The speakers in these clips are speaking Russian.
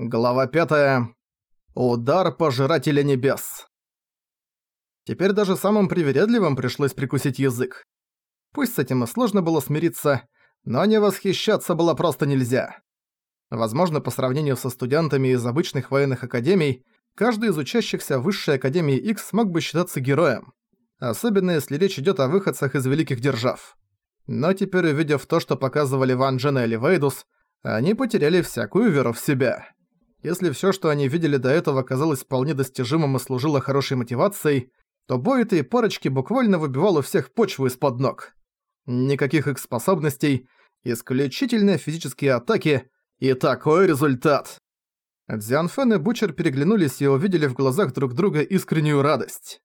Глава 5. Удар Пожирателя Небес. Теперь даже самым привередливым пришлось прикусить язык. Пусть с этим и сложно было смириться, но не восхищаться было просто нельзя. Возможно, по сравнению со студентами из обычных военных академий, каждый из учащихся Высшей Академии X мог бы считаться героем. Особенно если речь идет о выходцах из великих держав. Но теперь, увидев то, что показывали Ван Джен и Эливейдус, они потеряли всякую веру в себя. Если всё, что они видели до этого, казалось вполне достижимым и служило хорошей мотивацией, то бой этой парочки буквально выбивал у всех почву из-под ног. Никаких их способностей, исключительно физические атаки и такой результат. Дзян Фэн и Бучер переглянулись и увидели в глазах друг друга искреннюю радость.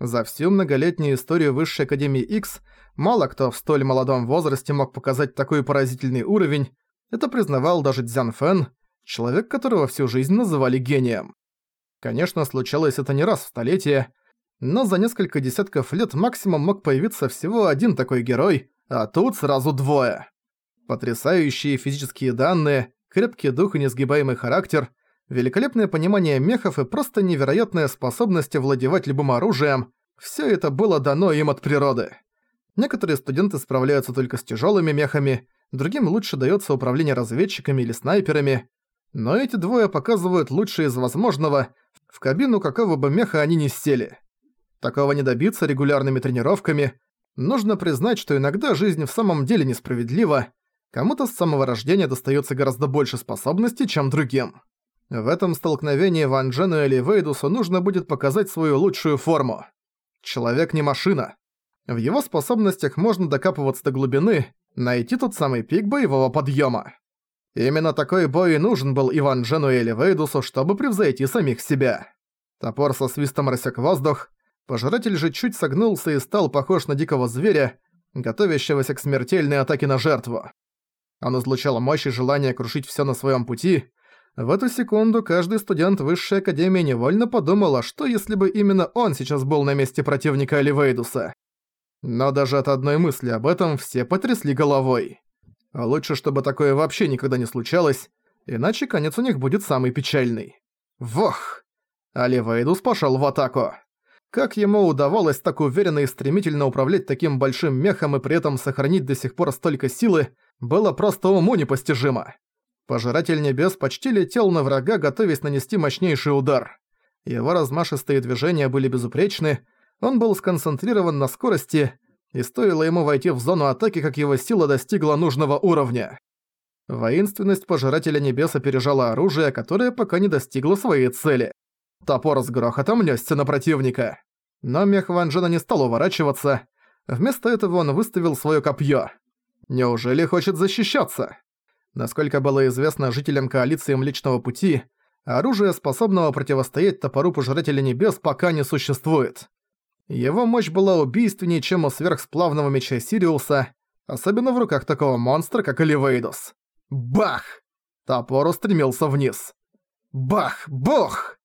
За всю многолетнюю историю Высшей Академии X мало кто в столь молодом возрасте мог показать такой поразительный уровень, это признавал даже Дзян Фэн, человек которого всю жизнь называли гением. Конечно, случалось это не раз в столетие, но за несколько десятков лет максимум мог появиться всего один такой герой, а тут сразу двое. Потрясающие физические данные, крепкий дух и несгибаемый характер, великолепное понимание мехов и просто невероятная способность овладевать любым оружием – всё это было дано им от природы. Некоторые студенты справляются только с тяжёлыми мехами, другим лучше даётся управление разведчиками или снайперами, но эти двое показывают лучшее из возможного, в кабину какого бы меха они ни сели. Такого не добиться регулярными тренировками. Нужно признать, что иногда жизнь в самом деле несправедлива, кому-то с самого рождения достается гораздо больше способностей, чем другим. В этом столкновении Ван Джену или Вейдусу нужно будет показать свою лучшую форму. Человек не машина. В его способностях можно докапываться до глубины, найти тот самый пик боевого подъема. Именно такой бой и нужен был Иван Джену или Вейдусу, чтобы превзойти самих себя. Топор со свистом рассек воздух, пожиратель же чуть согнулся и стал похож на дикого зверя, готовящегося к смертельной атаке на жертву. Он излучал мощь и желание крушить всё на своём пути. В эту секунду каждый студент Высшей Академии невольно подумал, а что если бы именно он сейчас был на месте противника Эливейдуса. Но даже от одной мысли об этом все потрясли головой. А лучше, чтобы такое вообще никогда не случалось, иначе конец у них будет самый печальный. Вох! Аливейдус пошёл в атаку. Как ему удавалось так уверенно и стремительно управлять таким большим мехом и при этом сохранить до сих пор столько силы, было просто уму непостижимо. Пожиратель небес почти летел на врага, готовясь нанести мощнейший удар. Его размашистые движения были безупречны, он был сконцентрирован на скорости, и стоило ему войти в зону атаки, как его сила достигла нужного уровня. Воинственность Пожирателя Небес опережала оружие, которое пока не достигло своей цели. Топор с грохотом нёсся на противника. Но мех Ван Джена не стал уворачиваться. Вместо этого он выставил своё копье. Неужели хочет защищаться? Насколько было известно жителям коалиции Млечного Пути, оружия, способного противостоять топору Пожирателя Небес, пока не существует. Его мощь была убийственнее, чем у сверхсплавного меча Сириуса, особенно в руках такого монстра, как Эливейдус. Бах! Топор устремился вниз. Бах! Бог!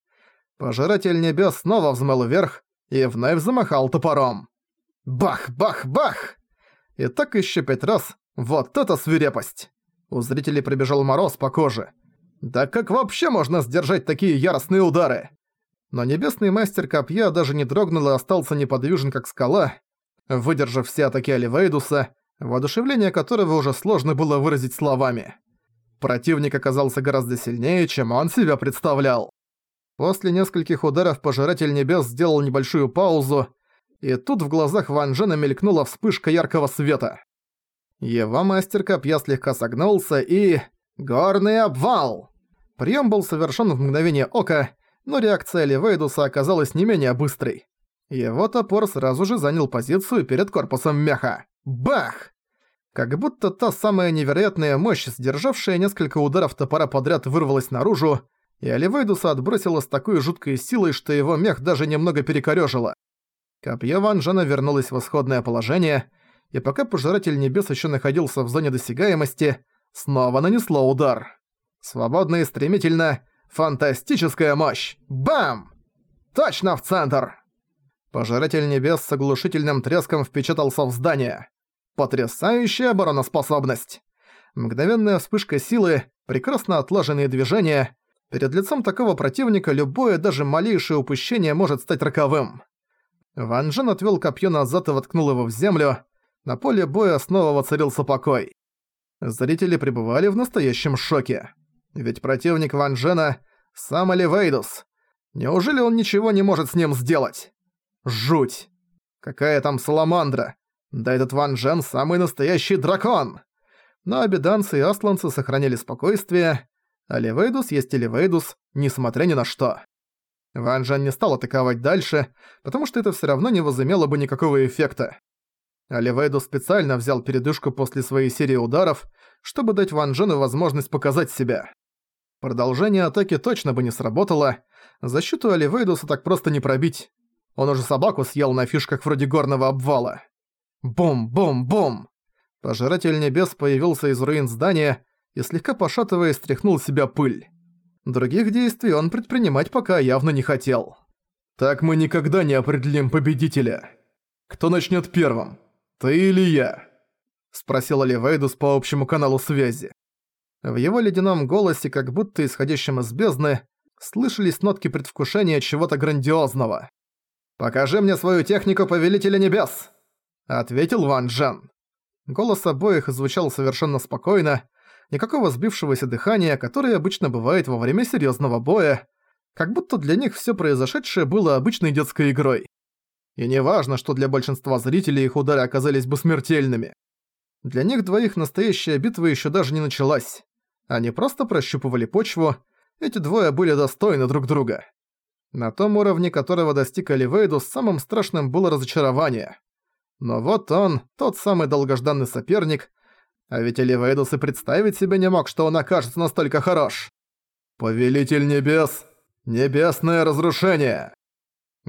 Пожиратель небес снова взмыл вверх и вновь замахал топором. Бах! Бах! Бах! И так еще пять раз. Вот это свирепость! У зрителей пробежал мороз по коже. Да как вообще можно сдержать такие яростные удары? Но небесный мастер копья даже не дрогнул и остался неподвижен как скала, выдержав все атаки Оливейдуса, воодушевление которого уже сложно было выразить словами. Противник оказался гораздо сильнее, чем он себя представлял. После нескольких ударов Пожиратель Небес сделал небольшую паузу, и тут в глазах Ван Джена мелькнула вспышка яркого света. Его мастер копья слегка согнулся и... Горный обвал! Прием был совершен в мгновение ока, но реакция Ливейдуса оказалась не менее быстрой. Его топор сразу же занял позицию перед корпусом меха. Бах! Как будто та самая невероятная мощь, сдержавшая несколько ударов топора подряд, вырвалась наружу, и Оливейдуса отбросила с такой жуткой силой, что его мех даже немного перекорёжило. Копье Ван Джена вернулось в исходное положение, и пока Пожиратель Небес ещё находился в зоне досягаемости, снова нанесло удар. Свободно и стремительно, Фантастическая мощь! Бам! Точно в центр! Пожиратель небес с оглушительным треском впечатался в здание. Потрясающая обороноспособность! Мгновенная вспышка силы, прекрасно отлаженные движения, Перед лицом такого противника любое, даже малейшее упущение может стать роковым. Ван Джен отвёл копье назад и воткнул его в землю. На поле боя снова воцарился покой. Зрители пребывали в настоящем шоке. Ведь противник Ван Джена — сам Оливейдус. Неужели он ничего не может с ним сделать? Жуть! Какая там саламандра! Да этот Ван Джен — самый настоящий дракон! Но обеданцы и асланцы сохраняли спокойствие, Оливейдус есть Оливейдус, несмотря ни на что. Ван Джен не стал атаковать дальше, потому что это всё равно не возымело бы никакого эффекта. Оливейдус специально взял передышку после своей серии ударов, чтобы дать Ван Джену возможность показать себя. Продолжение атаки точно бы не сработало, защиту Оливейдуса так просто не пробить. Он уже собаку съел на фишках вроде горного обвала. Бум-бум-бум! Пожиратель небес появился из руин здания и, слегка пошатываясь, стряхнул с себя пыль. Других действий он предпринимать пока явно не хотел. «Так мы никогда не определим победителя. Кто начнет первым? Ты или я?» Спросил Оливейдус по общему каналу связи. В его ледяном голосе, как будто исходящем из бездны, слышались нотки предвкушения чего-то грандиозного. «Покажи мне свою технику Повелителя Небес!» — ответил Ван Джен. Голос обоих звучал совершенно спокойно, никакого сбившегося дыхания, которое обычно бывает во время серьезного боя, как будто для них все произошедшее было обычной детской игрой. И не важно, что для большинства зрителей их удары оказались бы смертельными. Для них двоих настоящая битва еще даже не началась. Они просто прощупывали почву, эти двое были достойны друг друга. На том уровне, которого достиг Оливейду, самым страшным было разочарование. Но вот он, тот самый долгожданный соперник, а ведь Оливейдус и представить себе не мог, что он окажется настолько хорош. «Повелитель небес! Небесное разрушение!»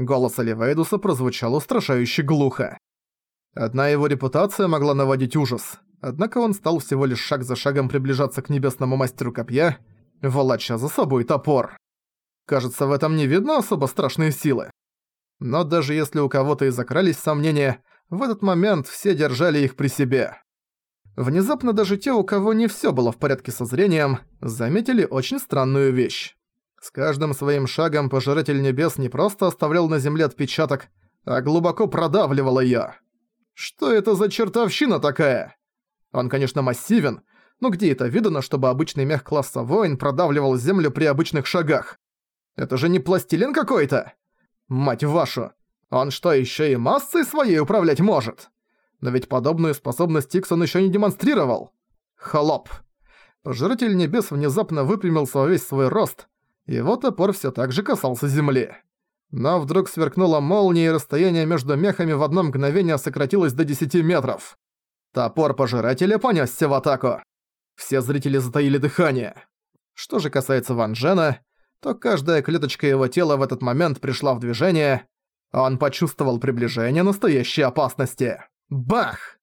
Голос Оливейдуса прозвучал устрашающе глухо. Одна его репутация могла наводить ужас, однако он стал всего лишь шаг за шагом приближаться к небесному мастеру копья, волоча за собой топор. Кажется, в этом не видно особо страшные силы. Но даже если у кого-то и закрались сомнения, в этот момент все держали их при себе. Внезапно даже те, у кого не всё было в порядке со зрением, заметили очень странную вещь. С каждым своим шагом Пожиратель Небес не просто оставлял на земле отпечаток, а глубоко продавливал её. Что это за чертовщина такая? Он, конечно, массивен, но где это видано, чтобы обычный мех класса воин продавливал землю при обычных шагах? Это же не пластилин какой-то? Мать вашу! Он что, ещё и массой своей управлять может? Но ведь подобную способность Икс он ещё не демонстрировал. Холоп. Пожиратель небес внезапно выпрямился во весь свой рост, его топор всё так же касался земли. Но вдруг сверкнула молния, и расстояние между мехами в одно мгновение сократилось до 10 метров. Топор Пожирателя понёсся в атаку. Все зрители затаили дыхание. Что же касается Ван Джена, то каждая клеточка его тела в этот момент пришла в движение. Он почувствовал приближение настоящей опасности. Бах!